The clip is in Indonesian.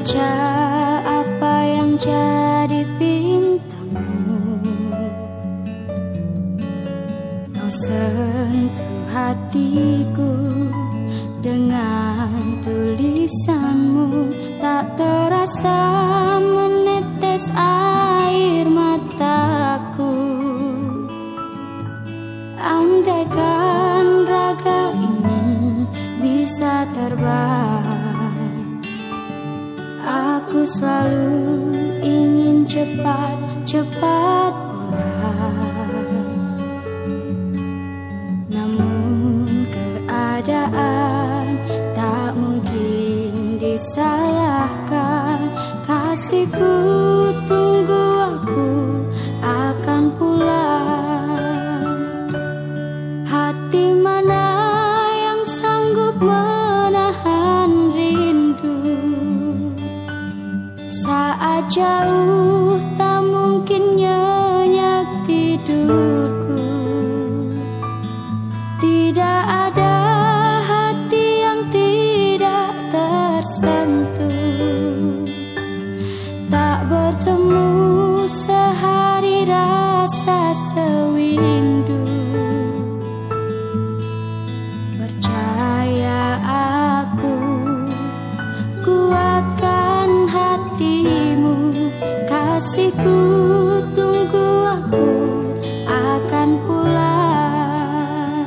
Baca apa yang jadi bintangmu. Kau sentuh hatiku dengan tulisanmu. Tak terasa menetes air mataku. Andaikan raga ini bisa terbang Aku selalu ingin cepat-cepat pulang. Namun keadaan tak mungkin disalahkan. Kasihku tunggu aku akan pulang. Hati mana yang sanggup jauh tak mungkin nyenyak tidurku. Tidak ada hati yang tidak tersentuh Kasihku tunggu aku Akan pulang